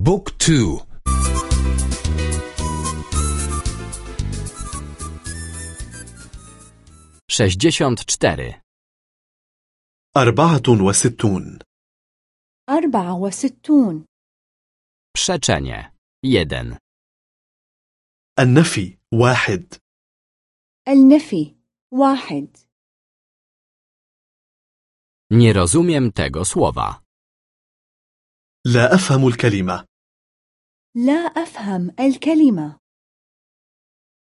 بوك تو sześćdziesiąt cztery, أربعة وستون أربعة وستون przeczenie, jeden, النفي واحد النفي واحد nie rozumiem tego słowa, لا أفهم الكلمة. لا أفهم الكلمة.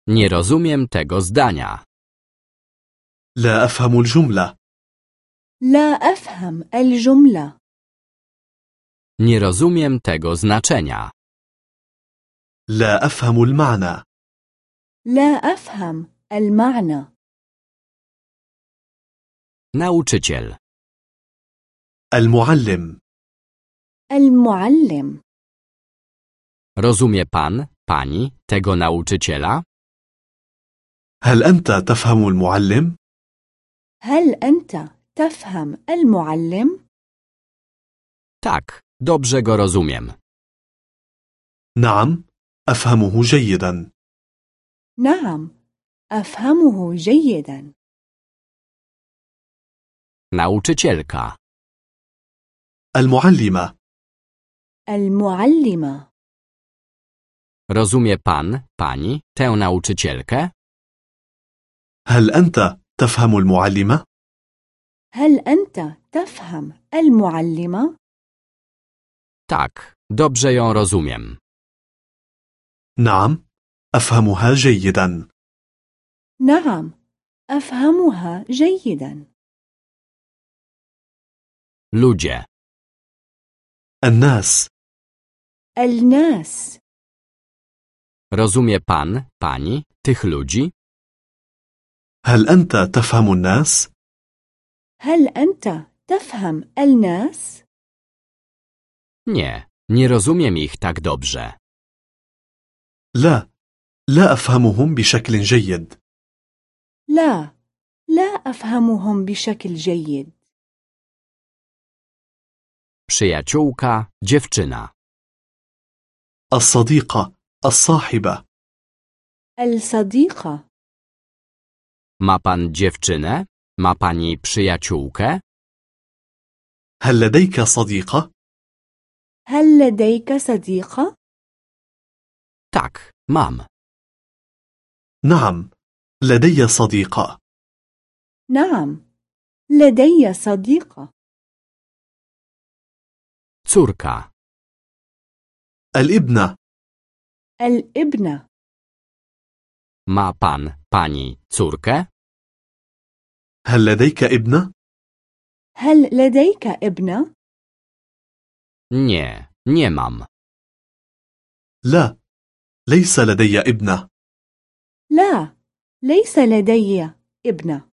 Nie rozumiem tego zdania, لا أفهم الجملة. لا أفهم الجملة. Nie rozumiem tego znaczenia, لا أفهم المعنى. لا أفهم المعنى. Nauczyciel, المعلم. المعلم rozumie pan, pani tego nauczyciela? هل أنت تفهم المعلم؟ هل أنت تفهم المعلم؟ Tak, dobrze go rozumiem. نعم أفهمه جيدا نعم أفهمه جيدا Nauczycielka, المعلمة المعلمة rozumie pan, pani tę nauczycielkę? هل أنت تفهم المعلمة؟ هل أنت تفهم المعلمة؟ Tak, dobrze ją rozumiem. نعم أفهمها جيدا نعم أفهمها جيدا Ludzie, الناس الناس rozumie pan, pani tych ludzi? هل أنت تفهم الناس؟ هل أنت تفهم الناس؟ Nie, nie rozumiem ich tak dobrze. لا لا أفهمهم بشكل جيد لا لا أفهمهم بشكل جيد Przyjaciółka, dziewczyna. الصديقة الصاحبة الصديقة Ma pan dziewczynę? Ma pani przyjaciółkę? هل لديك صديقة؟ هل لديك صديقة؟ Tak, mam. نعم لدي صديقة نعم لدي صديقة Córka, الابنة الابنة ma pan, pani córkę? هل لديك ابنة؟ هل لديك ابنة؟ Nie, nie mam. لا ليس لدي ابنة لا ليس لدي ابنة